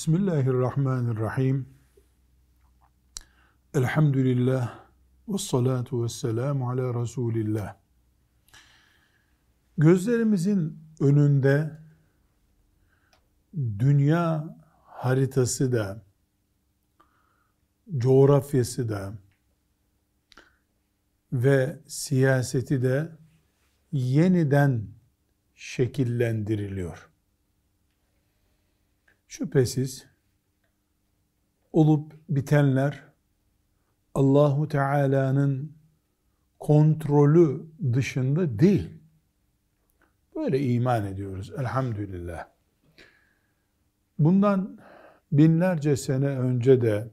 Bismillahirrahmanirrahim. Elhamdülillah ve salatu ve selamu ala Resulillah. Gözlerimizin önünde dünya haritası da, coğrafyası da ve siyaseti de yeniden şekillendiriliyor. Şüphesiz olup bitenler Allahu Teala'nın kontrolü dışında değil. Böyle iman ediyoruz elhamdülillah. Bundan binlerce sene önce de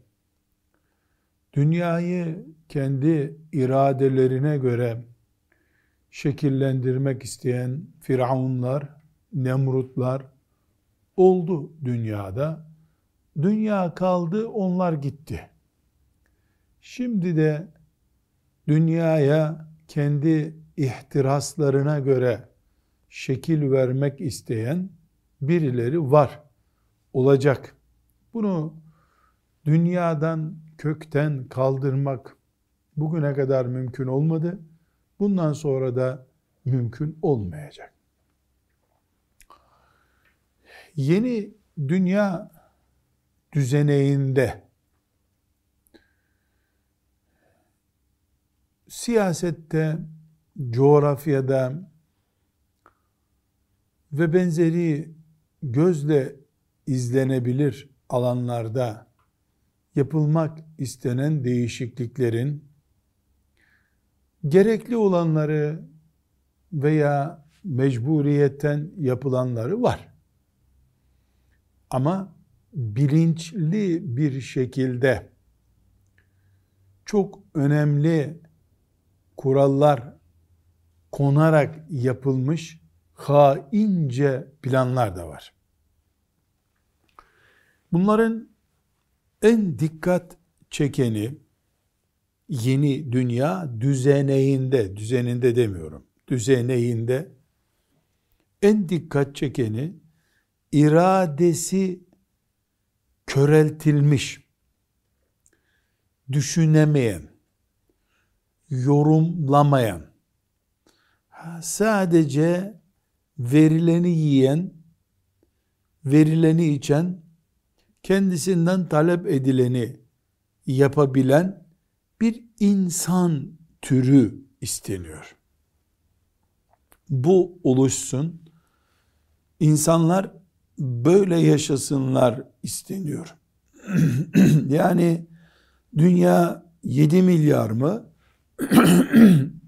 dünyayı kendi iradelerine göre şekillendirmek isteyen firavunlar, nemrutlar, oldu dünyada. Dünya kaldı, onlar gitti. Şimdi de dünyaya kendi ihtiraslarına göre şekil vermek isteyen birileri var, olacak. Bunu dünyadan kökten kaldırmak bugüne kadar mümkün olmadı. Bundan sonra da mümkün olmayacak yeni dünya düzeneğinde siyasette, coğrafyada ve benzeri gözle izlenebilir alanlarda yapılmak istenen değişikliklerin gerekli olanları veya mecburiyetten yapılanları var. Ama bilinçli bir şekilde çok önemli kurallar konarak yapılmış haince planlar da var. Bunların en dikkat çekeni yeni dünya düzeneğinde, düzeninde demiyorum, düzeneğinde en dikkat çekeni iradesi köreltilmiş, düşünemeyen, yorumlamayan, sadece verileni yiyen, verileni içen, kendisinden talep edileni yapabilen bir insan türü isteniyor. Bu oluşsun. İnsanlar böyle yaşasınlar isteniyor. yani dünya 7 milyar mı?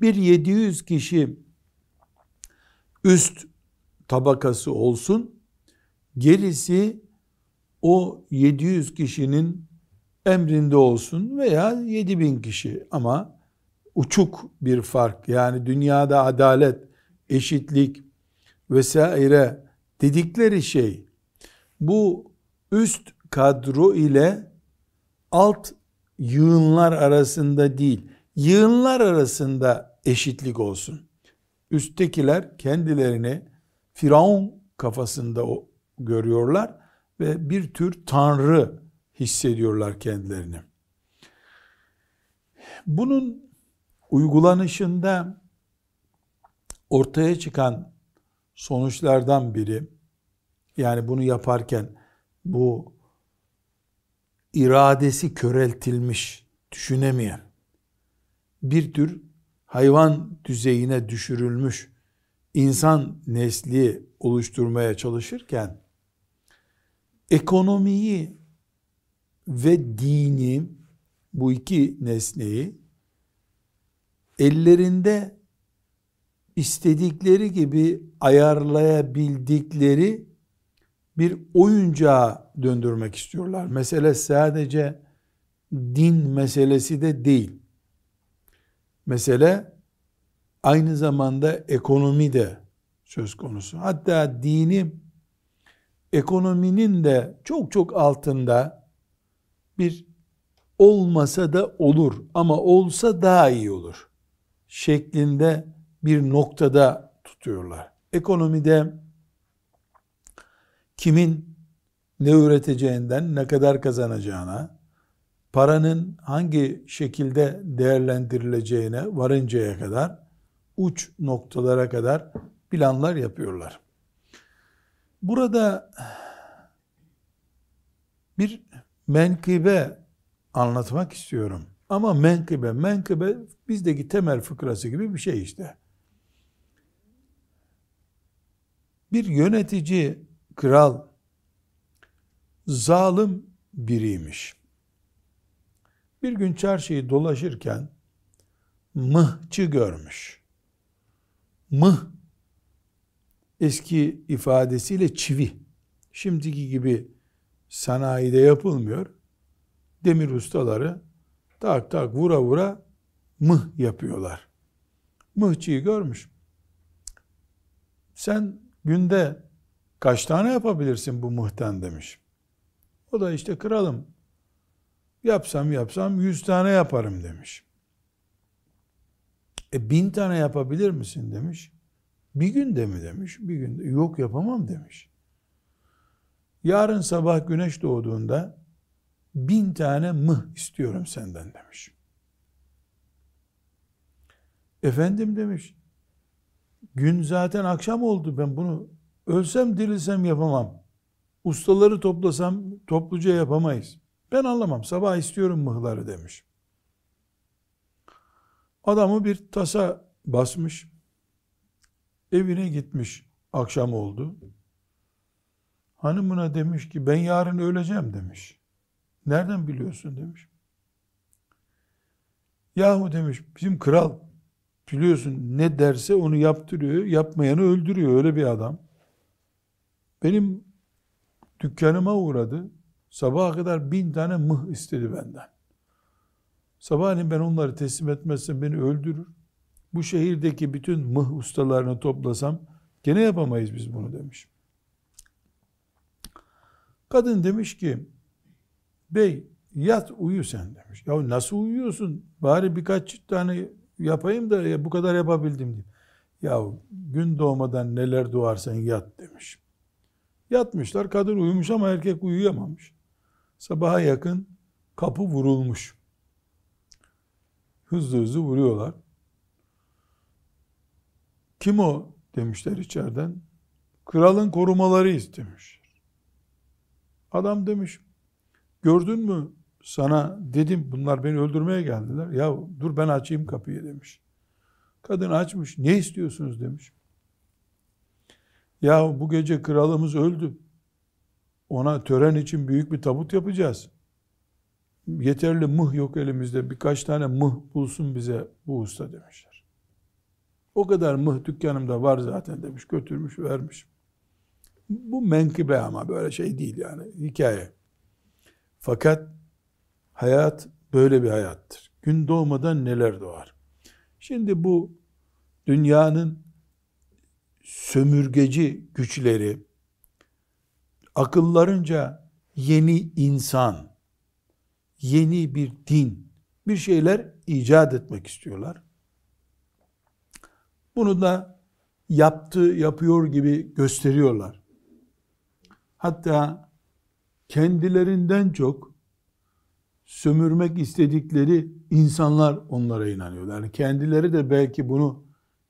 bir 700 kişi üst tabakası olsun. Gerisi o 700 kişinin emrinde olsun veya 7000 kişi ama uçuk bir fark yani dünyada adalet, eşitlik vesaire dedikleri şey bu üst kadro ile alt yığınlar arasında değil, yığınlar arasında eşitlik olsun. Üsttekiler kendilerini Firavun kafasında görüyorlar ve bir tür tanrı hissediyorlar kendilerini. Bunun uygulanışında ortaya çıkan sonuçlardan biri. Yani bunu yaparken bu iradesi köreltilmiş, düşünemeyen bir tür hayvan düzeyine düşürülmüş insan nesli oluşturmaya çalışırken ekonomiyi ve dini bu iki nesneyi ellerinde istedikleri gibi ayarlayabildikleri bir oyuncağa döndürmek istiyorlar. Mesele sadece din meselesi de değil. Mesele aynı zamanda ekonomi de söz konusu. Hatta dini ekonominin de çok çok altında bir olmasa da olur ama olsa daha iyi olur şeklinde bir noktada tutuyorlar. Ekonomide kimin ne üreteceğinden ne kadar kazanacağına, paranın hangi şekilde değerlendirileceğine varıncaya kadar uç noktalara kadar planlar yapıyorlar. Burada bir menkıbe anlatmak istiyorum. Ama menkıbe, menkıbe bizdeki temel fıkrası gibi bir şey işte. Bir yönetici, kral, zalim biriymiş. Bir gün çarşıyı dolaşırken mıhçı görmüş. Mıh eski ifadesiyle çivi. Şimdiki gibi sanayide yapılmıyor. Demir ustaları tak tak vura vura mıh yapıyorlar. Mıhçıyı görmüş. Sen günde kaç tane yapabilirsin bu mıhtan demiş. O da işte kralım yapsam yapsam yüz tane yaparım demiş. E bin tane yapabilir misin demiş. Bir günde mi demiş. Bir günde yok yapamam demiş. Yarın sabah güneş doğduğunda bin tane mıh istiyorum senden demiş. Efendim demiş. Gün zaten akşam oldu ben bunu ölsem dirilsem yapamam. Ustaları toplasam topluca yapamayız. Ben anlamam sabah istiyorum mıhları demiş. Adamı bir tasa basmış. Evine gitmiş. Akşam oldu. Hanımına demiş ki ben yarın öleceğim demiş. Nereden biliyorsun demiş. Yahu demiş bizim kral biliyorsun ne derse onu yaptırıyor, yapmayanı öldürüyor öyle bir adam. Benim dükkanıma uğradı. Sabaha kadar bin tane mıh istedi benden. Sabahleyin ben onları teslim etmezsem beni öldürür. Bu şehirdeki bütün mıh ustalarını toplasam gene yapamayız biz bunu demiş. Kadın demiş ki bey yat uyu sen demiş. Ya nasıl uyuyorsun? Bari birkaç tane yapayım da ya bu kadar yapabildim diye. Ya gün doğmadan neler doğarsan yat demiş. Yatmışlar kadın uyumuş ama erkek uyuyamamış. Sabaha yakın kapı vurulmuş. Hızlı hızlı vuruyorlar. Kim o demişler içeriden. Kralın korumaları istemiş. Adam demiş, gördün mü sana dedim bunlar beni öldürmeye geldiler. Ya dur ben açayım kapıyı demiş. Kadın açmış. Ne istiyorsunuz demiş. Ya bu gece kralımız öldü. Ona tören için büyük bir tabut yapacağız. Yeterli mıh yok elimizde. Birkaç tane mıh bulsun bize bu usta demişler. O kadar mıh dükkanımda var zaten demiş. Götürmüş vermiş. Bu menkıbe ama böyle şey değil yani. Hikaye. Fakat hayat böyle bir hayattır. Gün doğmadan neler doğar. Şimdi bu dünyanın sömürgeci güçleri akıllarınca yeni insan, yeni bir din, bir şeyler icat etmek istiyorlar. Bunu da yaptı, yapıyor gibi gösteriyorlar. Hatta kendilerinden çok sömürmek istedikleri insanlar onlara inanıyorlar. Yani kendileri de belki bunu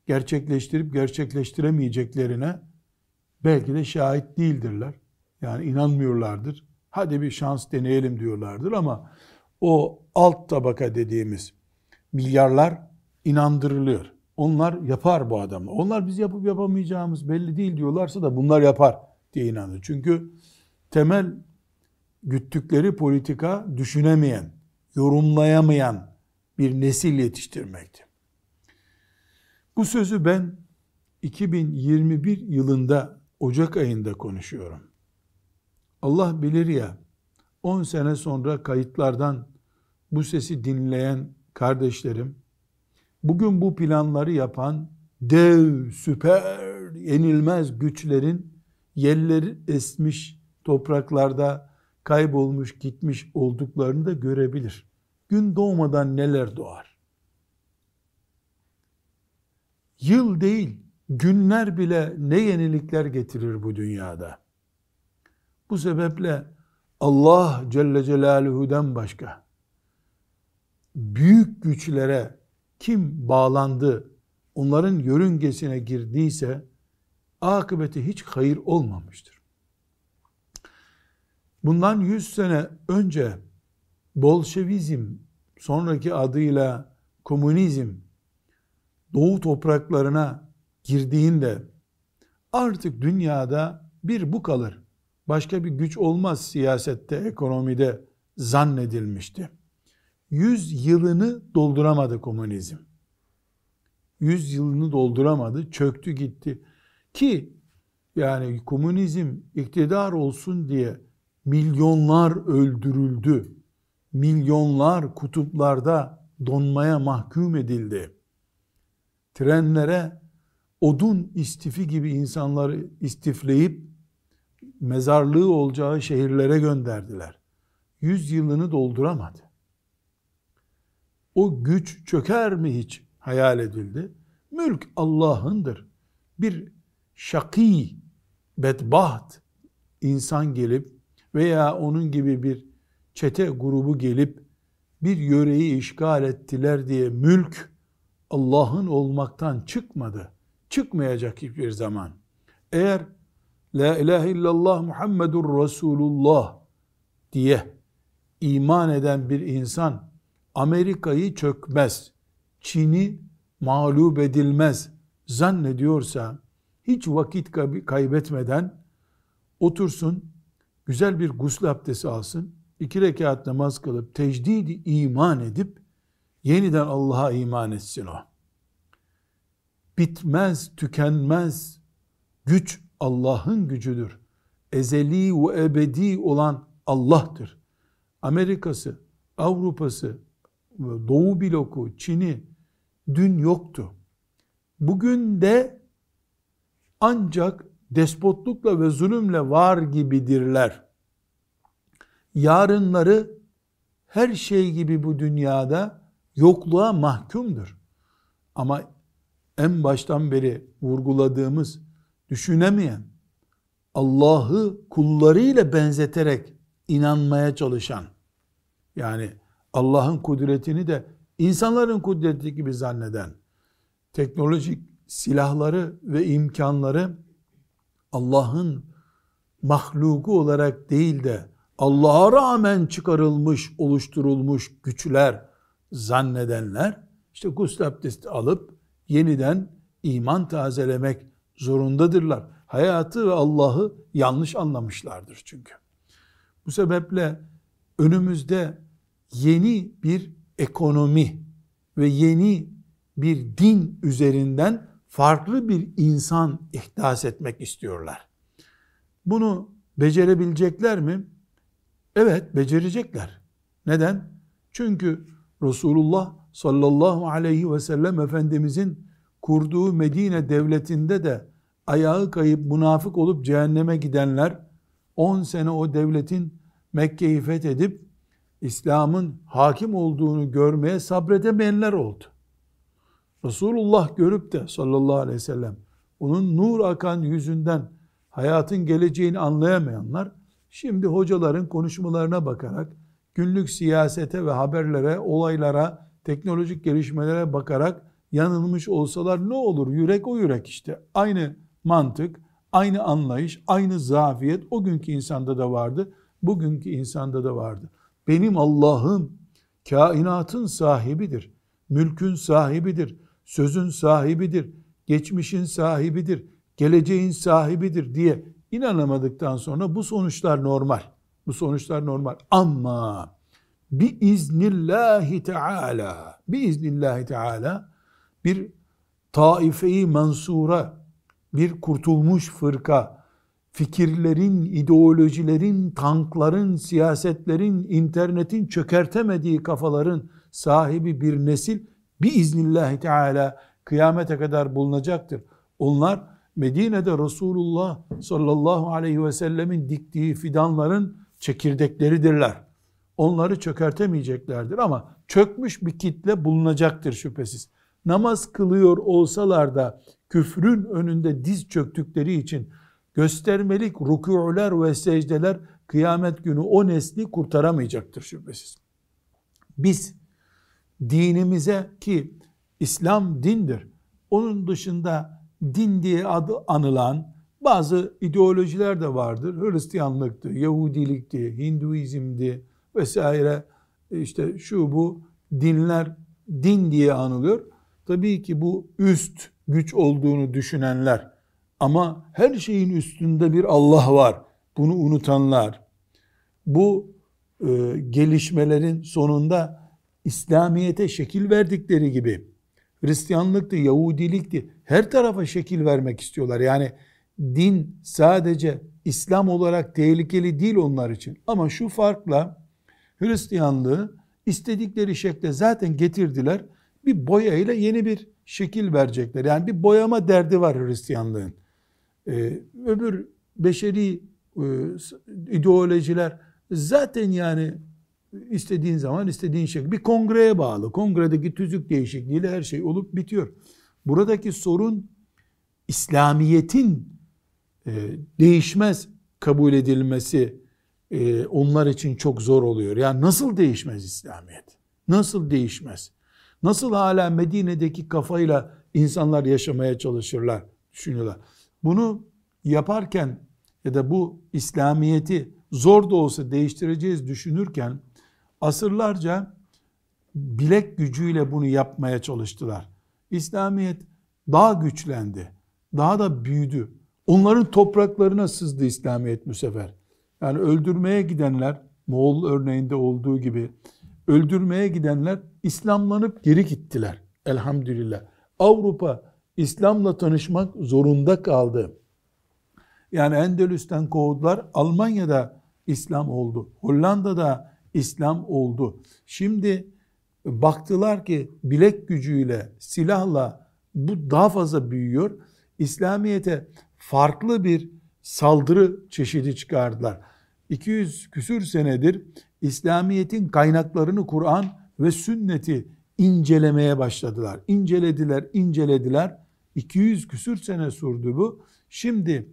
gerçekleştirip gerçekleştiremeyeceklerine belki de şahit değildirler. Yani inanmıyorlardır. Hadi bir şans deneyelim diyorlardır ama o alt tabaka dediğimiz milyarlar inandırılıyor. Onlar yapar bu adamlar. Onlar biz yapıp yapamayacağımız belli değil diyorlarsa da bunlar yapar diye inanıyor. Çünkü temel güttükleri politika düşünemeyen, yorumlayamayan bir nesil yetiştirmekti. Bu sözü ben 2021 yılında Ocak ayında konuşuyorum. Allah bilir ya 10 sene sonra kayıtlardan bu sesi dinleyen kardeşlerim bugün bu planları yapan dev, süper, yenilmez güçlerin yerleri esmiş topraklarda kaybolmuş gitmiş olduklarını da görebilir. Gün doğmadan neler doğar? Yıl değil, günler bile ne yenilikler getirir bu dünyada. Bu sebeple Allah Celle Celaluhu'dan başka büyük güçlere kim bağlandı, onların yörüngesine girdiyse akıbeti hiç hayır olmamıştır. Bundan 100 sene önce Bolşevizm sonraki adıyla komünizm doğu topraklarına girdiğinde artık dünyada bir bu kalır. Başka bir güç olmaz siyasette, ekonomide zannedilmişti. Yüz yılını dolduramadı komünizm. Yüz yılını dolduramadı, çöktü gitti. Ki yani komünizm iktidar olsun diye milyonlar öldürüldü. Milyonlar kutuplarda donmaya mahkum edildi. Trenlere odun istifi gibi insanları istifleyip mezarlığı olacağı şehirlere gönderdiler. Yüz yılını dolduramadı. O güç çöker mi hiç hayal edildi? Mülk Allah'ındır. Bir şakî, bedbaht insan gelip veya onun gibi bir çete grubu gelip bir yöreyi işgal ettiler diye mülk Allah'ın olmaktan çıkmadı. Çıkmayacak hiçbir zaman. Eğer La ilahe illallah Muhammedur Resulullah diye iman eden bir insan Amerika'yı çökmez, Çin'i mağlup edilmez zannediyorsa hiç vakit kaybetmeden otursun, güzel bir gusül abdesti alsın, iki rekat namaz kılıp tecdidi iman edip yeniden Allah'a iman etsin o. Bitmez, tükenmez güç Allah'ın gücüdür. Ezeli ve ebedi olan Allah'tır. Amerika'sı, Avrupa'sı, Doğu bloku, Çin'i dün yoktu. Bugün de ancak despotlukla ve zulümle var gibidirler. Yarınları her şey gibi bu dünyada yokluğa mahkumdur. Ama en baştan beri vurguladığımız düşünemeyen, Allah'ı kullarıyla benzeterek inanmaya çalışan, yani Allah'ın kudretini de insanların kudreti gibi zanneden, teknolojik silahları ve imkanları Allah'ın mahluku olarak değil de Allah'a rağmen çıkarılmış, oluşturulmuş güçler zannedenler işte gusül abdesti alıp yeniden iman tazelemek zorundadırlar. Hayatı ve Allah'ı yanlış anlamışlardır çünkü. Bu sebeple önümüzde yeni bir ekonomi ve yeni bir din üzerinden farklı bir insan ihdas etmek istiyorlar. Bunu becerebilecekler mi? Evet, becerecekler. Neden? Çünkü Resulullah sallallahu aleyhi ve sellem Efendimizin kurduğu Medine devletinde de ayağı kayıp münafık olup cehenneme gidenler 10 sene o devletin Mekke'yi fethedip İslam'ın hakim olduğunu görmeye sabredemeyenler oldu. Resulullah görüp de sallallahu aleyhi ve sellem onun nur akan yüzünden hayatın geleceğini anlayamayanlar şimdi hocaların konuşmalarına bakarak günlük siyasete ve haberlere, olaylara, teknolojik gelişmelere bakarak yanılmış olsalar ne olur? Yürek o yürek işte. Aynı mantık, aynı anlayış, aynı zafiyet o günkü insanda da vardı, bugünkü insanda da vardı. Benim Allah'ım kainatın sahibidir, mülkün sahibidir, sözün sahibidir, geçmişin sahibidir, geleceğin sahibidir diye inanamadıktan sonra bu sonuçlar normal. Bu sonuçlar normal. Ama bi iznillahi teala bi iznillahi teala bir taife-i mensura bir kurtulmuş fırka fikirlerin, ideolojilerin, tankların, siyasetlerin, internetin çökertemediği kafaların sahibi bir nesil bir iznillahü teala kıyamete kadar bulunacaktır. Onlar Medine'de Resulullah sallallahu aleyhi ve sellemin diktiği fidanların çekirdekleridirler. Onları çökertemeyeceklerdir ama çökmüş bir kitle bulunacaktır şüphesiz. Namaz kılıyor olsalar da küfrün önünde diz çöktükleri için göstermelik rükû'ler ve secdeler kıyamet günü o nesli kurtaramayacaktır şüphesiz. Biz dinimize ki İslam dindir. Onun dışında din diye adı anılan bazı ideolojiler de vardır. Hristiyanlıktı, Yahudilikti, Hinduizmdi vesaire işte şu bu dinler din diye anılıyor. Tabii ki bu üst güç olduğunu düşünenler ama her şeyin üstünde bir Allah var. Bunu unutanlar. Bu e, gelişmelerin sonunda İslamiyete şekil verdikleri gibi Hristiyanlıktı, Yahudilikti her tarafa şekil vermek istiyorlar. Yani din sadece İslam olarak tehlikeli değil onlar için. Ama şu farkla Hristiyanlığı istedikleri şekle zaten getirdiler. Bir boya ile yeni bir şekil verecekler. Yani bir boyama derdi var Hristiyanlığın. Ee, öbür beşeri e, ideolojiler zaten yani istediğin zaman istediğin şekilde bir kongreye bağlı. Kongredeki tüzük değişikliğiyle her şey olup bitiyor. Buradaki sorun İslamiyet'in e, değişmez kabul edilmesi e, onlar için çok zor oluyor. Yani nasıl değişmez İslamiyet? Nasıl değişmez? Nasıl hala Medine'deki kafayla insanlar yaşamaya çalışırlar, düşünüyorlar. Bunu yaparken ya da bu İslamiyet'i zor da olsa değiştireceğiz düşünürken asırlarca bilek gücüyle bunu yapmaya çalıştılar. İslamiyet daha güçlendi, daha da büyüdü. Onların topraklarına sızdı İslamiyet bu sefer. Yani öldürmeye gidenler, Moğol örneğinde olduğu gibi öldürmeye gidenler İslamlanıp geri gittiler. Elhamdülillah. Avrupa İslam'la tanışmak zorunda kaldı. Yani Endülüs'ten kovdular. Almanya'da İslam oldu. Hollanda'da İslam oldu. Şimdi baktılar ki bilek gücüyle, silahla bu daha fazla büyüyor. İslamiyet'e farklı bir saldırı çeşidi çıkardılar. 200 küsür senedir İslamiyet'in kaynaklarını Kur'an ve sünneti incelemeye başladılar. İncelediler, incelediler. 200 küsür sene sürdü bu. Şimdi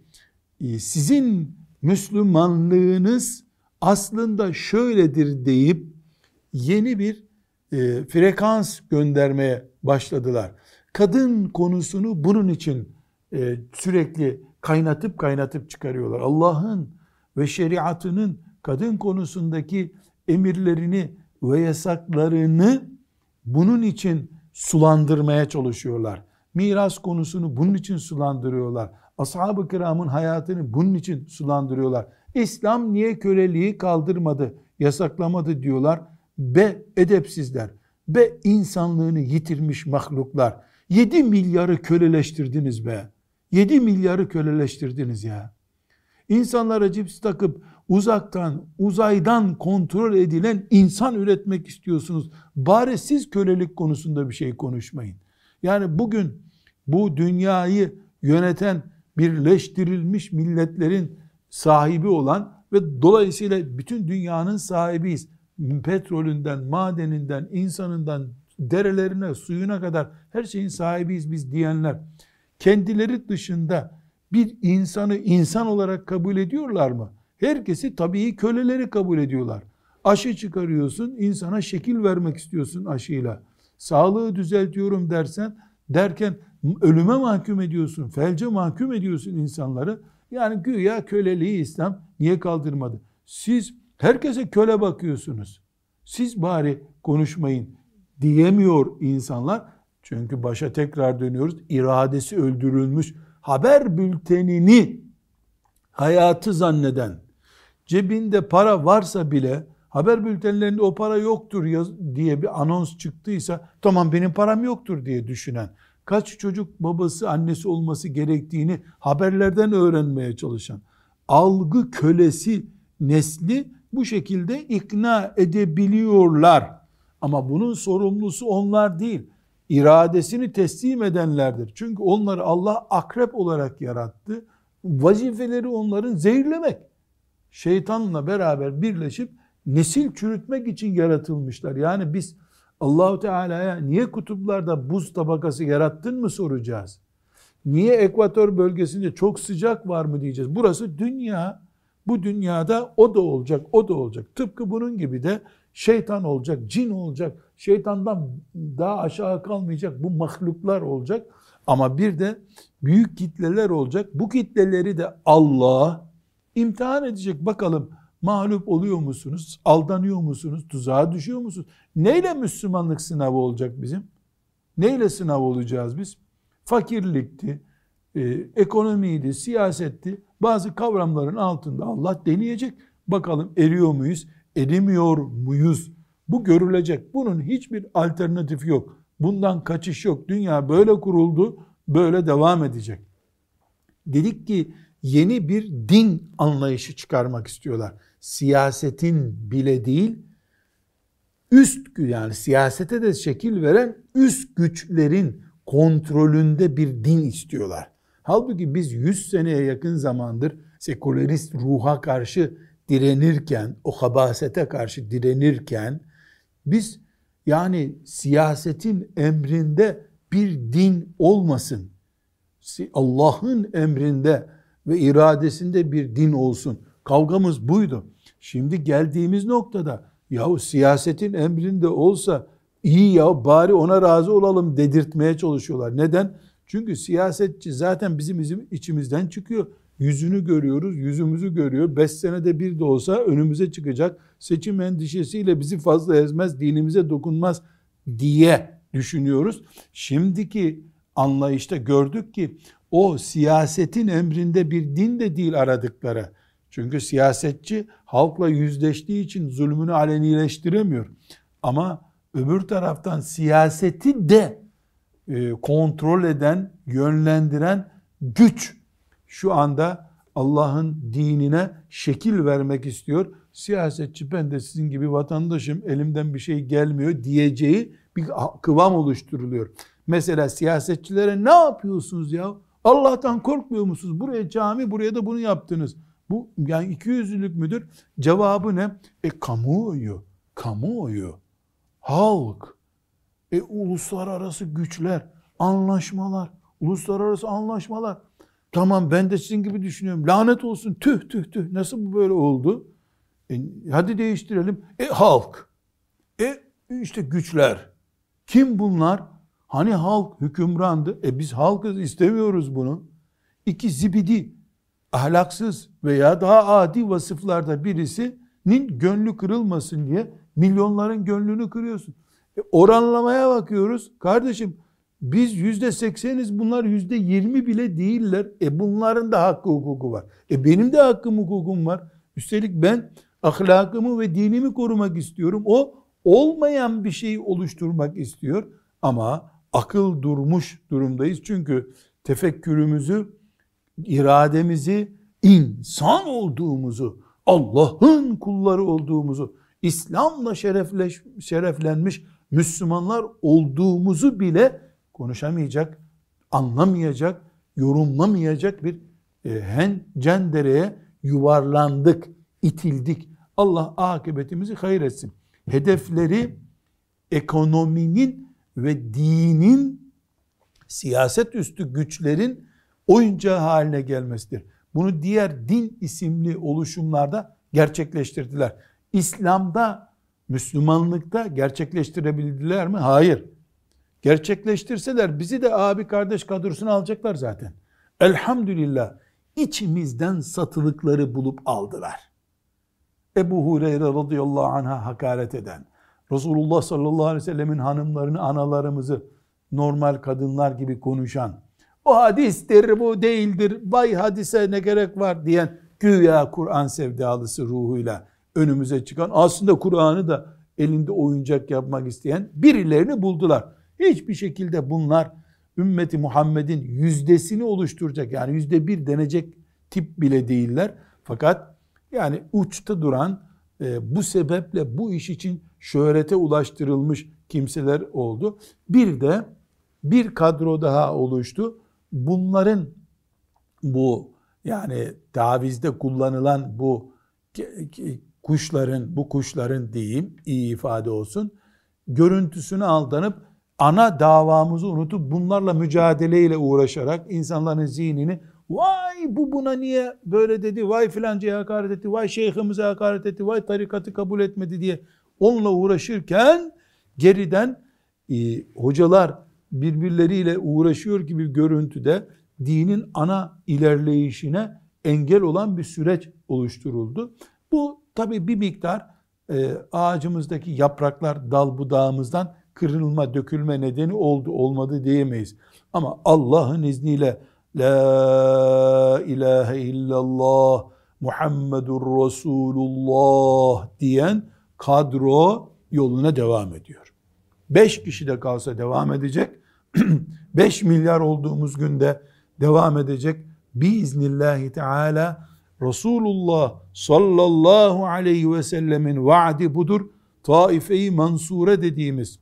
e, sizin Müslümanlığınız aslında şöyledir deyip yeni bir e, frekans göndermeye başladılar. Kadın konusunu bunun için e, sürekli kaynatıp kaynatıp çıkarıyorlar. Allah'ın ve şeriatının kadın konusundaki emirlerini ve yasaklarını bunun için sulandırmaya çalışıyorlar. Miras konusunu bunun için sulandırıyorlar. Ashab-ı kiramın hayatını bunun için sulandırıyorlar. İslam niye köleliği kaldırmadı, yasaklamadı diyorlar. Be edepsizler, be insanlığını yitirmiş mahluklar. 7 milyarı köleleştirdiniz be. 7 milyarı köleleştirdiniz ya. İnsanlara cips takıp uzaktan, uzaydan kontrol edilen insan üretmek istiyorsunuz. Bari siz kölelik konusunda bir şey konuşmayın. Yani bugün bu dünyayı yöneten birleştirilmiş milletlerin sahibi olan ve dolayısıyla bütün dünyanın sahibiyiz. Petrolünden, madeninden, insanından, derelerine, suyuna kadar her şeyin sahibiyiz biz diyenler kendileri dışında bir insanı insan olarak kabul ediyorlar mı? Herkesi tabii köleleri kabul ediyorlar. Aşı çıkarıyorsun, insana şekil vermek istiyorsun aşıyla. Sağlığı düzeltiyorum dersen, derken ölüme mahkum ediyorsun, felce mahkum ediyorsun insanları. Yani güya köleliği İslam niye kaldırmadı? Siz herkese köle bakıyorsunuz. Siz bari konuşmayın diyemiyor insanlar. Çünkü başa tekrar dönüyoruz. İradesi öldürülmüş haber bültenini hayatı zanneden, cebinde para varsa bile haber bültenlerinde o para yoktur diye bir anons çıktıysa tamam benim param yoktur diye düşünen, kaç çocuk babası annesi olması gerektiğini haberlerden öğrenmeye çalışan, algı kölesi nesli bu şekilde ikna edebiliyorlar. Ama bunun sorumlusu onlar değil iradesini teslim edenlerdir. Çünkü onları Allah akrep olarak yarattı. Vazifeleri onların zehirlemek. Şeytanla beraber birleşip nesil çürütmek için yaratılmışlar. Yani biz Allahu Teala'ya niye kutuplarda buz tabakası yarattın mı soracağız. Niye ekvator bölgesinde çok sıcak var mı diyeceğiz. Burası dünya. Bu dünyada o da olacak, o da olacak. Tıpkı bunun gibi de şeytan olacak, cin olacak. Şeytandan daha aşağı kalmayacak bu mahluklar olacak. Ama bir de büyük kitleler olacak. Bu kitleleri de Allah imtihan edecek. Bakalım mağlup oluyor musunuz? Aldanıyor musunuz? Tuzağa düşüyor musunuz? Neyle Müslümanlık sınavı olacak bizim? Neyle sınav olacağız biz? Fakirlikti, e, ekonomiydi, siyasetti. Bazı kavramların altında Allah deneyecek. Bakalım eriyor muyuz, erimiyor muyuz? Bu görülecek. Bunun hiçbir alternatifi yok. Bundan kaçış yok. Dünya böyle kuruldu, böyle devam edecek. Dedik ki yeni bir din anlayışı çıkarmak istiyorlar. Siyasetin bile değil, üst yani siyasete de şekil veren üst güçlerin kontrolünde bir din istiyorlar. Halbuki biz 100 seneye yakın zamandır sekülerist ruha karşı direnirken, o habasete karşı direnirken biz yani siyasetin emrinde bir din olmasın. Allah'ın emrinde ve iradesinde bir din olsun. Kavgamız buydu. Şimdi geldiğimiz noktada yahu siyasetin emrinde olsa iyi ya bari ona razı olalım dedirtmeye çalışıyorlar. Neden? Çünkü siyasetçi zaten bizim, içimizden çıkıyor. Yüzünü görüyoruz, yüzümüzü görüyor. Beş senede bir de olsa önümüze çıkacak. Seçim endişesiyle bizi fazla ezmez, dinimize dokunmaz diye düşünüyoruz. Şimdiki anlayışta gördük ki o siyasetin emrinde bir din de değil aradıkları. Çünkü siyasetçi halkla yüzleştiği için zulmünü alenileştiremiyor. Ama öbür taraftan siyaseti de e, kontrol eden, yönlendiren güç şu anda Allah'ın dinine şekil vermek istiyor. Siyasetçi ben de sizin gibi vatandaşım, elimden bir şey gelmiyor diyeceği bir kıvam oluşturuluyor. Mesela siyasetçilere ne yapıyorsunuz ya? Allah'tan korkmuyor musunuz? Buraya cami, buraya da bunu yaptınız. Bu yani iki yüzlülük müdür? Cevabı ne? E kamuoyu, kamuoyu, halk, e uluslararası güçler, anlaşmalar, uluslararası anlaşmalar. Tamam ben de sizin gibi düşünüyorum. Lanet olsun tüh tüh tüh. Nasıl bu böyle oldu? E, hadi değiştirelim. E halk. E işte güçler. Kim bunlar? Hani halk hükümrandı. E biz halkız istemiyoruz bunu. İki zibidi ahlaksız veya daha adi vasıflarda birisinin gönlü kırılmasın diye milyonların gönlünü kırıyorsun. E oranlamaya bakıyoruz. Kardeşim biz yüzde sekseniz bunlar yüzde yirmi bile değiller. E bunların da hakkı hukuku var. E benim de hakkım hukukum var. Üstelik ben ahlakımı ve dinimi korumak istiyorum. O olmayan bir şey oluşturmak istiyor. Ama akıl durmuş durumdayız. Çünkü tefekkürümüzü, irademizi, insan olduğumuzu, Allah'ın kulları olduğumuzu, İslam'la şerefleş, şereflenmiş Müslümanlar olduğumuzu bile konuşamayacak, anlamayacak, yorumlamayacak bir e, hen cendereye yuvarlandık, itildik. Allah akıbetimizi hayır etsin. Hedefleri ekonominin ve dinin siyaset üstü güçlerin oyuncağı haline gelmesidir. Bunu diğer din isimli oluşumlarda gerçekleştirdiler. İslam'da, Müslümanlıkta gerçekleştirebildiler mi? Hayır. Gerçekleştirseler bizi de abi kardeş kadrosuna alacaklar zaten. Elhamdülillah içimizden satılıkları bulup aldılar. Ebu Hureyre radıyallahu anh'a hakaret eden, Resulullah sallallahu aleyhi ve sellemin hanımlarını, analarımızı normal kadınlar gibi konuşan, o hadistir, bu değildir, vay hadise ne gerek var diyen güya Kur'an sevdalısı ruhuyla önümüze çıkan, aslında Kur'an'ı da elinde oyuncak yapmak isteyen birilerini buldular. Hiçbir şekilde bunlar ümmeti Muhammed'in yüzdesini oluşturacak yani yüzde bir denecek tip bile değiller. Fakat yani uçta duran e, bu sebeple bu iş için şöhrete ulaştırılmış kimseler oldu. Bir de bir kadro daha oluştu. Bunların bu yani tavizde kullanılan bu kuşların, bu kuşların diyeyim iyi ifade olsun, görüntüsünü aldanıp ana davamızı unutup bunlarla mücadeleyle uğraşarak insanların zihnini vay bu buna niye böyle dedi, vay filancaya hakaret etti, vay şeyhimize hakaret etti, vay tarikatı kabul etmedi diye onunla uğraşırken geriden e, hocalar birbirleriyle uğraşıyor gibi görüntüde dinin ana ilerleyişine engel olan bir süreç oluşturuldu. Bu tabi bir miktar e, ağacımızdaki yapraklar dal budağımızdan kırılma, dökülme nedeni oldu, olmadı diyemeyiz. Ama Allah'ın izniyle La ilahe illallah Muhammedur Resulullah diyen kadro yoluna devam ediyor. Beş kişi de kalsa devam edecek. Beş milyar olduğumuz günde devam edecek. Biiznillahü Teala Resulullah sallallahu aleyhi ve sellemin vaadi budur. Taife-i Mansure dediğimiz,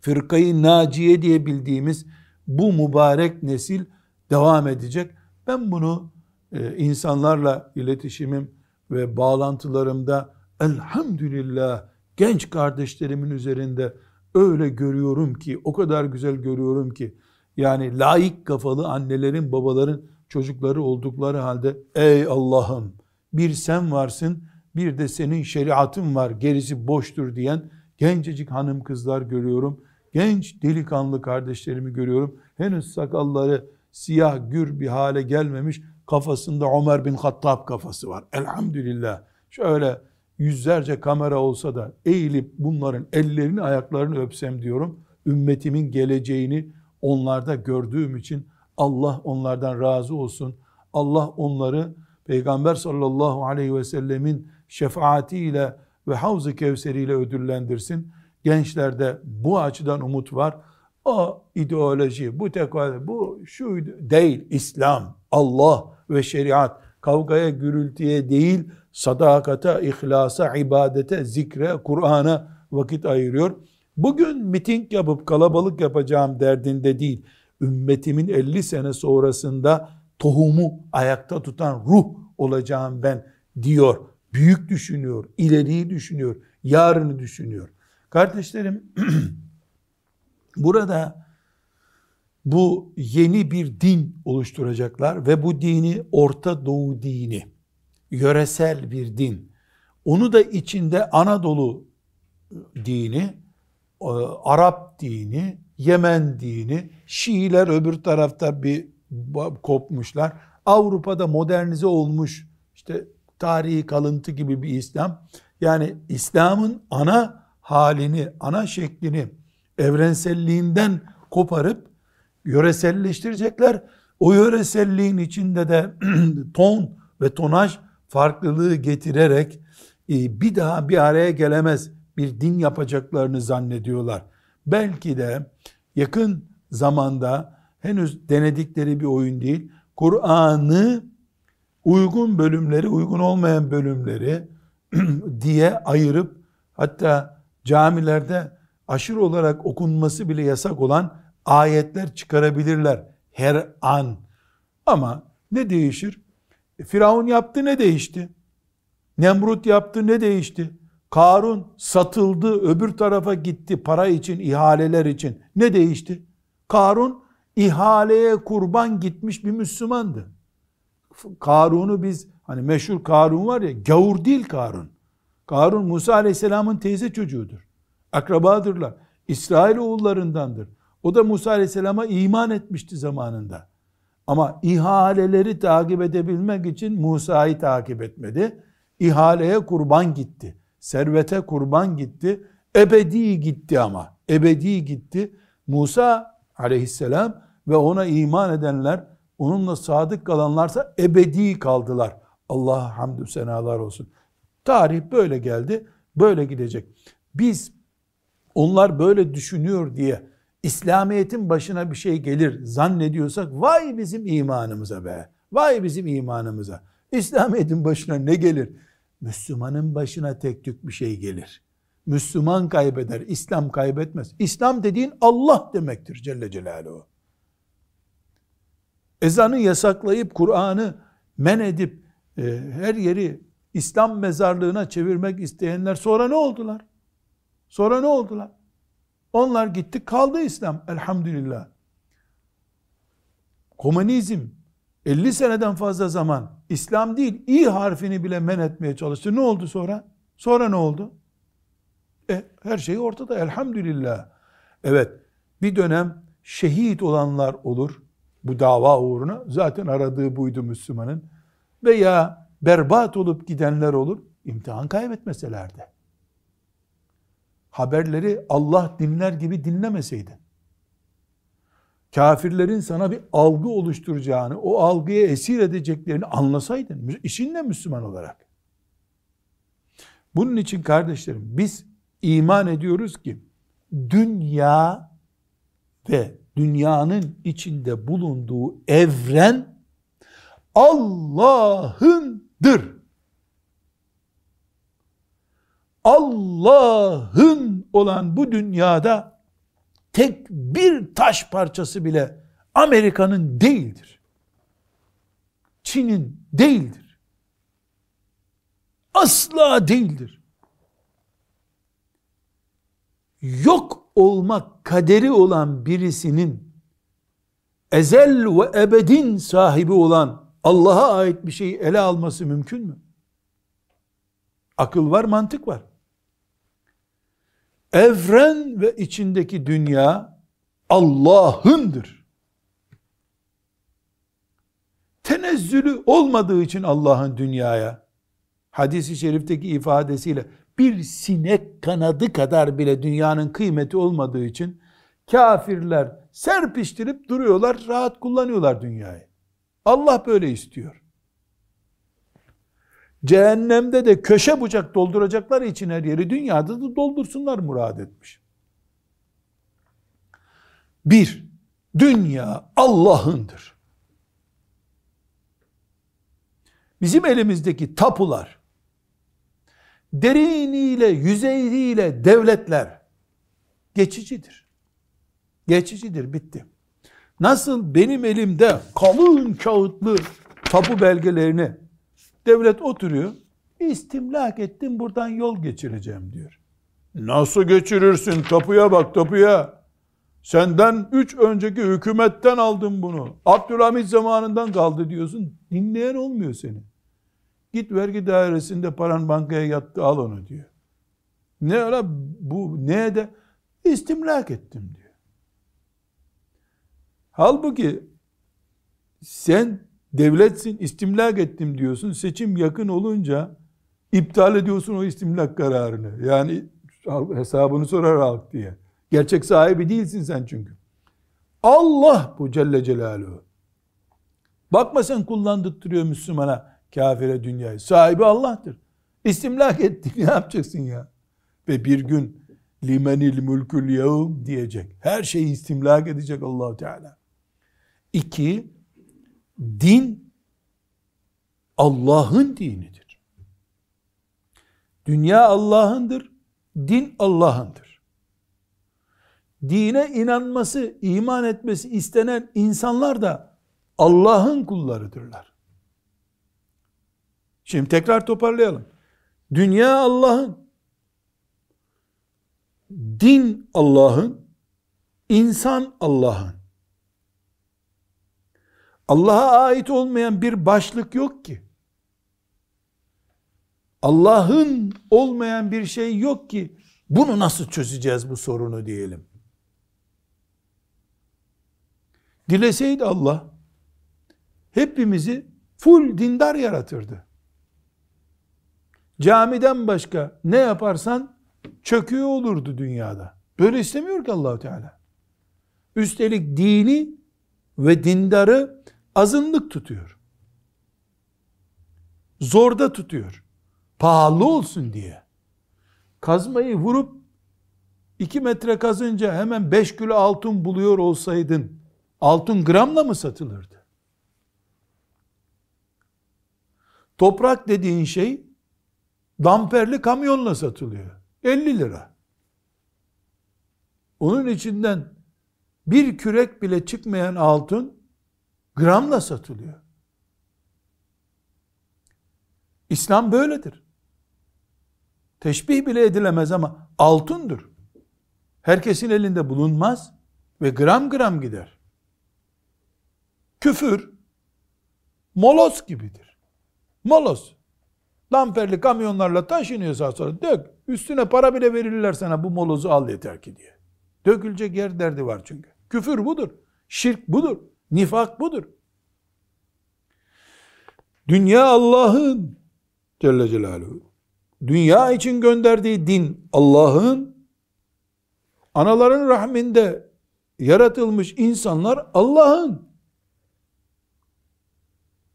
Fırkayı Naciye diye bildiğimiz bu mübarek nesil devam edecek. Ben bunu e, insanlarla iletişimim ve bağlantılarımda elhamdülillah genç kardeşlerimin üzerinde öyle görüyorum ki, o kadar güzel görüyorum ki, yani layık kafalı annelerin, babaların çocukları oldukları halde, ey Allah'ım bir sen varsın, bir de senin şeriatın var, gerisi boştur diyen gencecik hanım kızlar görüyorum. Genç delikanlı kardeşlerimi görüyorum. Henüz sakalları siyah gür bir hale gelmemiş, kafasında Ömer bin Hattab kafası var. Elhamdülillah. Şöyle yüzlerce kamera olsa da eğilip bunların ellerini ayaklarını öpsem diyorum. Ümmetimin geleceğini onlarda gördüğüm için Allah onlardan razı olsun. Allah onları Peygamber sallallahu aleyhi ve sellemin şefaatiyle ve havz-ı kevseriyle ödüllendirsin. Gençlerde bu açıdan umut var. O ideoloji, bu tekvali, bu şu değil. İslam, Allah ve şeriat kavgaya, gürültüye değil, sadakata, ihlasa, ibadete, zikre, Kur'an'a vakit ayırıyor. Bugün miting yapıp kalabalık yapacağım derdinde değil. Ümmetimin 50 sene sonrasında tohumu ayakta tutan ruh olacağım ben diyor. Büyük düşünüyor, ileriyi düşünüyor, yarını düşünüyor. Kardeşlerim Burada bu yeni bir din oluşturacaklar ve bu dini Orta Doğu dini, yöresel bir din. Onu da içinde Anadolu dini, e, Arap dini, Yemen dini, Şiiler öbür tarafta bir kopmuşlar. Avrupa'da modernize olmuş işte tarihi kalıntı gibi bir İslam. Yani İslam'ın ana halini, ana şeklini evrenselliğinden koparıp yöreselleştirecekler. O yöreselliğin içinde de ton ve tonaj farklılığı getirerek e, bir daha bir araya gelemez bir din yapacaklarını zannediyorlar. Belki de yakın zamanda henüz denedikleri bir oyun değil. Kur'an'ı uygun bölümleri, uygun olmayan bölümleri diye ayırıp hatta camilerde aşırı olarak okunması bile yasak olan ayetler çıkarabilirler her an. Ama ne değişir? E, Firavun yaptı ne değişti? Nemrut yaptı ne değişti? Karun satıldı öbür tarafa gitti para için ihaleler için. Ne değişti? Karun ihaleye kurban gitmiş bir Müslümandı. Karun'u biz hani meşhur Karun var ya gavur değil Karun. Karun Musa Aleyhisselam'ın teyze çocuğudur akrabadırlar. İsrail oğullarındandır. O da Musa Aleyhisselam'a iman etmişti zamanında. Ama ihaleleri takip edebilmek için Musa'yı takip etmedi. İhaleye kurban gitti. Servete kurban gitti. Ebedi gitti ama. Ebedi gitti. Musa aleyhisselam ve ona iman edenler, onunla sadık kalanlarsa ebedi kaldılar. Allah'a hamdü senalar olsun. Tarih böyle geldi, böyle gidecek. Biz onlar böyle düşünüyor diye İslamiyet'in başına bir şey gelir zannediyorsak vay bizim imanımıza be. Vay bizim imanımıza. İslamiyet'in başına ne gelir? Müslümanın başına tek tük bir şey gelir. Müslüman kaybeder, İslam kaybetmez. İslam dediğin Allah demektir Celle Celaluhu. Ezanı yasaklayıp Kur'an'ı men edip e, her yeri İslam mezarlığına çevirmek isteyenler sonra ne oldular? Sonra ne oldular? Onlar gitti kaldı İslam elhamdülillah. Komünizm 50 seneden fazla zaman İslam değil i harfini bile men etmeye çalıştı. Ne oldu sonra? Sonra ne oldu? E, her şey ortada elhamdülillah. Evet bir dönem şehit olanlar olur bu dava uğruna. Zaten aradığı buydu Müslümanın. Veya berbat olup gidenler olur. imtihan kaybetmeselerdi. Haberleri Allah dinler gibi dinlemeseydin. Kafirlerin sana bir algı oluşturacağını, o algıya esir edeceklerini anlasaydın. işinle Müslüman olarak. Bunun için kardeşlerim biz iman ediyoruz ki dünya ve dünyanın içinde bulunduğu evren Allah'ındır. Allah'ın olan bu dünyada tek bir taş parçası bile Amerika'nın değildir. Çin'in değildir. Asla değildir. Yok olmak kaderi olan birisinin ezel ve ebedin sahibi olan Allah'a ait bir şeyi ele alması mümkün mü? Akıl var, mantık var. Evren ve içindeki dünya Allah'ındır. Tenezzülü olmadığı için Allah'ın dünyaya hadisi şerifteki ifadesiyle bir sinek kanadı kadar bile dünyanın kıymeti olmadığı için kafirler serpiştirip duruyorlar, rahat kullanıyorlar dünyayı. Allah böyle istiyor. Cehennemde de köşe bucak dolduracaklar için her yeri dünyada da doldursunlar murad etmiş. Bir, dünya Allah'ındır. Bizim elimizdeki tapular, deriniyle, yüzeyiyle devletler geçicidir. Geçicidir, bitti. Nasıl benim elimde kalın kağıtlı tapu belgelerini devlet oturuyor, istimlak ettim buradan yol geçireceğim diyor. Nasıl geçirirsin? Tapuya bak tapuya. Senden üç önceki hükümetten aldım bunu. Abdülhamit zamanından kaldı diyorsun. Dinleyen olmuyor seni. Git vergi dairesinde paran bankaya yattı al onu diyor. Ne öyle bu ne de istimlak ettim diyor. Halbuki sen devletsin istimlak ettim diyorsun. Seçim yakın olunca iptal ediyorsun o istimlak kararını. Yani hesabını sorar halk diye. Gerçek sahibi değilsin sen çünkü. Allah bu Celle Celaluhu. Bakma sen kullandırtırıyor Müslümana kafire dünyayı. Sahibi Allah'tır. İstimlak ettik ne yapacaksın ya? Ve bir gün limenil mülkül yevm diyecek. Her şeyi istimlak edecek allah Teala. İki, din Allah'ın dinidir. Dünya Allah'ındır, din Allah'ındır. Dine inanması, iman etmesi istenen insanlar da Allah'ın kullarıdırlar. Şimdi tekrar toparlayalım. Dünya Allah'ın, din Allah'ın, insan Allah'ın. Allah'a ait olmayan bir başlık yok ki. Allah'ın olmayan bir şey yok ki. Bunu nasıl çözeceğiz bu sorunu diyelim. Dileseydi Allah hepimizi full dindar yaratırdı. Camiden başka ne yaparsan çöküyor olurdu dünyada. Böyle istemiyor ki allah Teala. Üstelik dini ve dindarı azınlık tutuyor. Zorda tutuyor. Pahalı olsun diye. Kazmayı vurup iki metre kazınca hemen beş kilo altın buluyor olsaydın altın gramla mı satılırdı? Toprak dediğin şey damperli kamyonla satılıyor. 50 lira. Onun içinden bir kürek bile çıkmayan altın Gramla satılıyor. İslam böyledir. Teşbih bile edilemez ama altındır. herkesin elinde bulunmaz ve gram gram gider. Küfür molos gibidir. Molos. Damperli kamyonlarla taşınıyor sağa sonra. Dök. Üstüne para bile verirler sana bu molozu al yeter ki diye. Dökülecek yer derdi var çünkü. Küfür budur. Şirk budur. Nifak budur. Dünya Allah'ın Celle Celaluhu. Dünya için gönderdiği din Allah'ın anaların rahminde yaratılmış insanlar Allah'ın.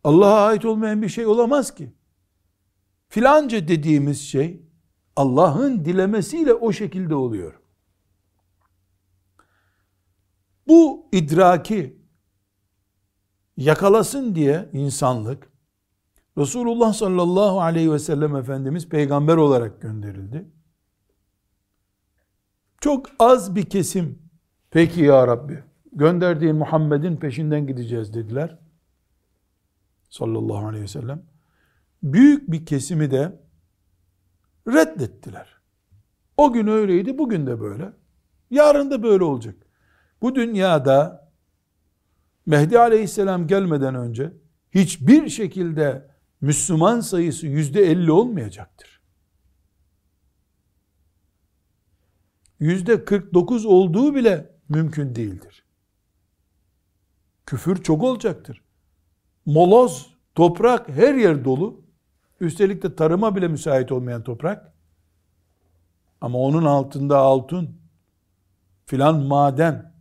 Allah'a ait olmayan bir şey olamaz ki. Filanca dediğimiz şey Allah'ın dilemesiyle o şekilde oluyor. Bu idraki yakalasın diye insanlık Resulullah sallallahu aleyhi ve sellem Efendimiz peygamber olarak gönderildi. Çok az bir kesim peki ya Rabbi gönderdiğin Muhammed'in peşinden gideceğiz dediler. Sallallahu aleyhi ve sellem. Büyük bir kesimi de reddettiler. O gün öyleydi, bugün de böyle. Yarın da böyle olacak. Bu dünyada Mehdi aleyhisselam gelmeden önce hiçbir şekilde Müslüman sayısı yüzde elli olmayacaktır. Yüzde kırk dokuz olduğu bile mümkün değildir. Küfür çok olacaktır. Moloz, toprak her yer dolu. Üstelik de tarıma bile müsait olmayan toprak. Ama onun altında altın, filan maden,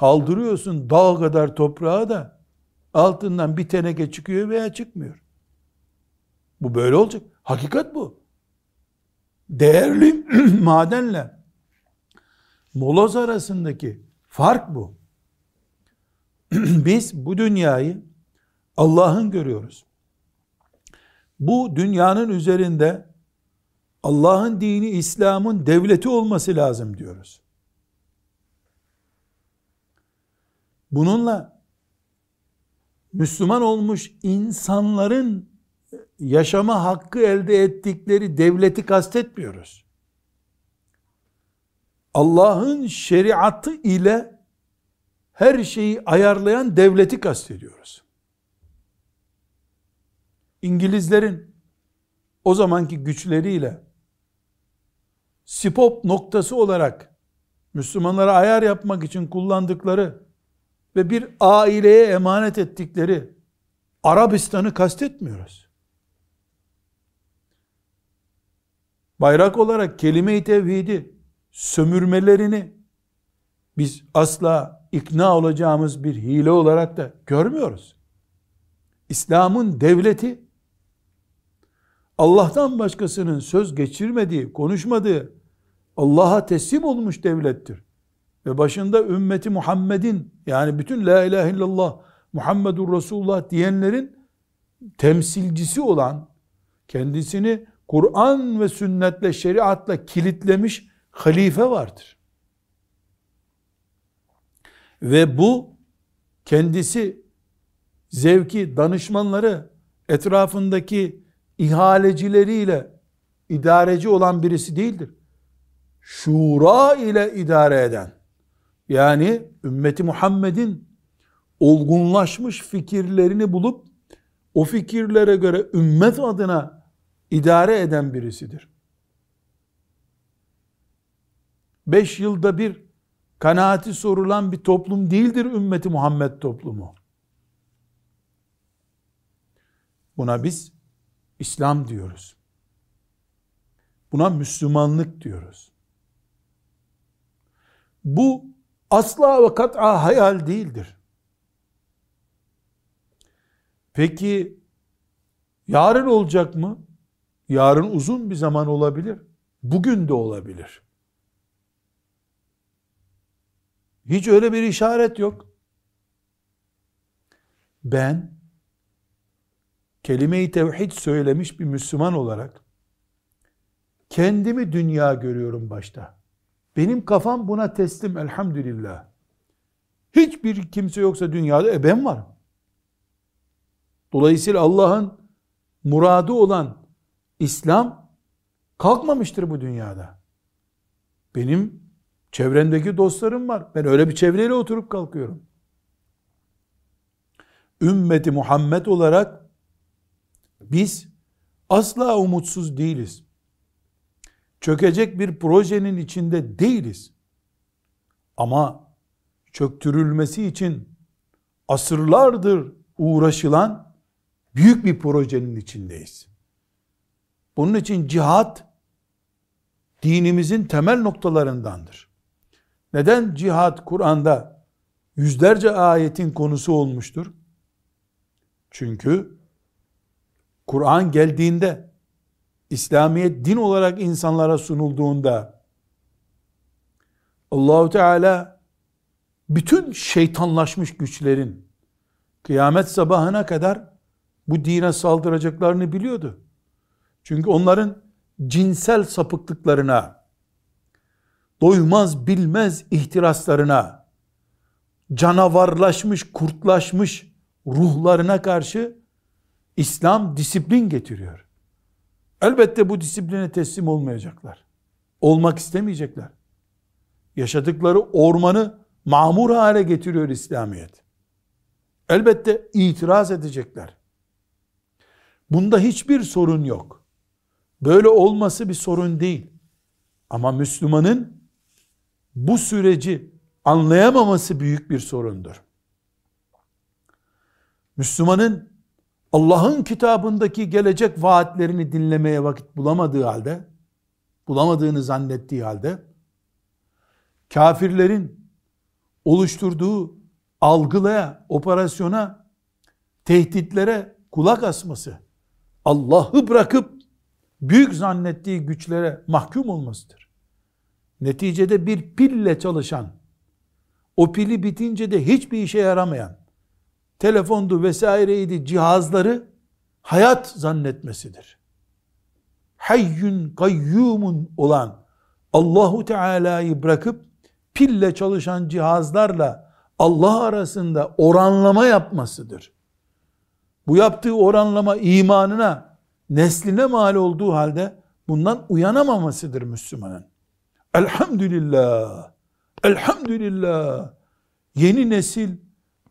kaldırıyorsun dağ kadar toprağı da altından bir teneke çıkıyor veya çıkmıyor. Bu böyle olacak. Hakikat bu. Değerli madenle moloz arasındaki fark bu. Biz bu dünyayı Allah'ın görüyoruz. Bu dünyanın üzerinde Allah'ın dini İslam'ın devleti olması lazım diyoruz. Bununla Müslüman olmuş insanların yaşama hakkı elde ettikleri devleti kastetmiyoruz. Allah'ın şeriatı ile her şeyi ayarlayan devleti kastediyoruz. İngilizlerin o zamanki güçleriyle sipop noktası olarak Müslümanlara ayar yapmak için kullandıkları ve bir aileye emanet ettikleri Arabistan'ı kastetmiyoruz. Bayrak olarak kelime-i tevhidi sömürmelerini biz asla ikna olacağımız bir hile olarak da görmüyoruz. İslam'ın devleti Allah'tan başkasının söz geçirmediği, konuşmadığı Allah'a teslim olmuş devlettir ve başında ümmeti Muhammed'in yani bütün la ilahe illallah Muhammedur Resulullah diyenlerin temsilcisi olan kendisini Kur'an ve sünnetle şeriatla kilitlemiş halife vardır. Ve bu kendisi zevki danışmanları etrafındaki ihalecileriyle idareci olan birisi değildir. Şura ile idare eden yani ümmeti Muhammed'in olgunlaşmış fikirlerini bulup o fikirlere göre ümmet adına idare eden birisidir. Beş yılda bir kanaati sorulan bir toplum değildir ümmeti Muhammed toplumu. Buna biz İslam diyoruz. Buna Müslümanlık diyoruz. Bu asla ve kat'a hayal değildir. Peki yarın olacak mı? Yarın uzun bir zaman olabilir. Bugün de olabilir. Hiç öyle bir işaret yok. Ben kelime-i tevhid söylemiş bir Müslüman olarak kendimi dünya görüyorum başta. Benim kafam buna teslim elhamdülillah. Hiçbir kimse yoksa dünyada e ben varım. Dolayısıyla Allah'ın muradı olan İslam kalkmamıştır bu dünyada. Benim Çevrendeki dostlarım var. Ben öyle bir çevreyle oturup kalkıyorum. Ümmeti Muhammed olarak biz asla umutsuz değiliz. Çökecek bir projenin içinde değiliz. Ama çöktürülmesi için asırlardır uğraşılan büyük bir projenin içindeyiz. Bunun için cihat dinimizin temel noktalarındandır. Neden cihat Kur'an'da yüzlerce ayetin konusu olmuştur? Çünkü Kur'an geldiğinde İslamiyet din olarak insanlara sunulduğunda Allahu Teala bütün şeytanlaşmış güçlerin kıyamet sabahına kadar bu dine saldıracaklarını biliyordu. Çünkü onların cinsel sapıklıklarına, doymaz bilmez ihtiraslarına, canavarlaşmış, kurtlaşmış ruhlarına karşı İslam disiplin getiriyor. Elbette bu disipline teslim olmayacaklar. Olmak istemeyecekler. Yaşadıkları ormanı mamur hale getiriyor İslamiyet. Elbette itiraz edecekler. Bunda hiçbir sorun yok. Böyle olması bir sorun değil. Ama Müslümanın bu süreci anlayamaması büyük bir sorundur. Müslümanın Allah'ın kitabındaki gelecek vaatlerini dinlemeye vakit bulamadığı halde, bulamadığını zannettiği halde, kafirlerin oluşturduğu algılaya, operasyona, tehditlere kulak asması, Allah'ı bırakıp büyük zannettiği güçlere mahkum olmasıdır. Neticede bir pille çalışan, o pili bitince de hiçbir işe yaramayan, telefondu vesaireydi cihazları hayat zannetmesidir. Hayyün kayyumun olan Allahu Teala'yı bırakıp pille çalışan cihazlarla Allah arasında oranlama yapmasıdır. Bu yaptığı oranlama imanına, nesline mal olduğu halde bundan uyanamamasıdır Müslümanın. Elhamdülillah, elhamdülillah. Yeni nesil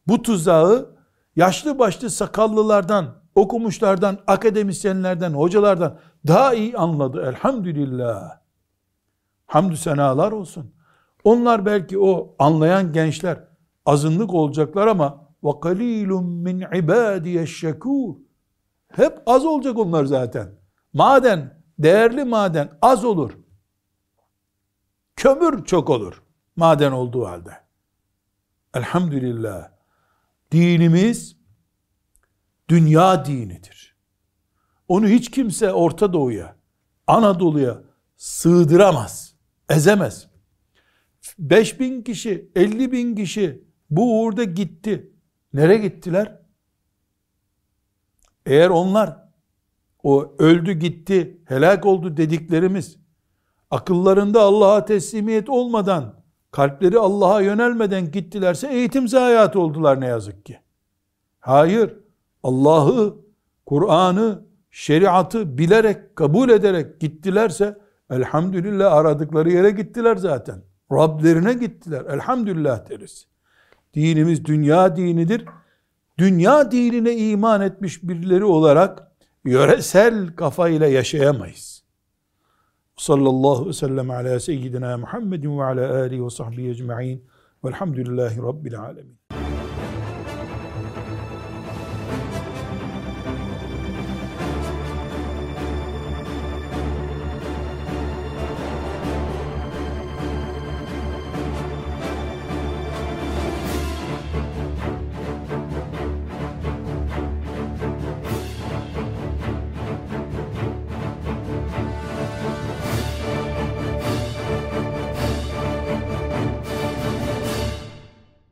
bu tuzağı yaşlı başlı sakallılardan, okumuşlardan, akademisyenlerden, hocalardan daha iyi anladı. Elhamdülillah. Hamdü senalar olsun. Onlar belki o anlayan gençler azınlık olacaklar ama kalilun min ibadiyeş şekur. Hep az olacak onlar zaten. Maden, değerli maden az olur. Kömür çok olur. Maden olduğu halde. Elhamdülillah. Dinimiz dünya dinidir. Onu hiç kimse Orta Doğu'ya, Anadolu'ya sığdıramaz, ezemez. 5 bin kişi, 50 bin kişi bu uğurda gitti. Nereye gittiler? Eğer onlar o öldü gitti, helak oldu dediklerimiz akıllarında Allah'a teslimiyet olmadan, kalpleri Allah'a yönelmeden gittilerse eğitim zayiatı oldular ne yazık ki. Hayır, Allah'ı, Kur'an'ı, şeriatı bilerek, kabul ederek gittilerse elhamdülillah aradıkları yere gittiler zaten. Rablerine gittiler. Elhamdülillah deriz. Dinimiz dünya dinidir. Dünya dinine iman etmiş birileri olarak yöresel kafayla yaşayamayız. Sallallahu aleyhi ve sellem ala seyyidina Muhammedin ve ala alihi ve sahbihi ecma'in velhamdülillahi rabbil alemin.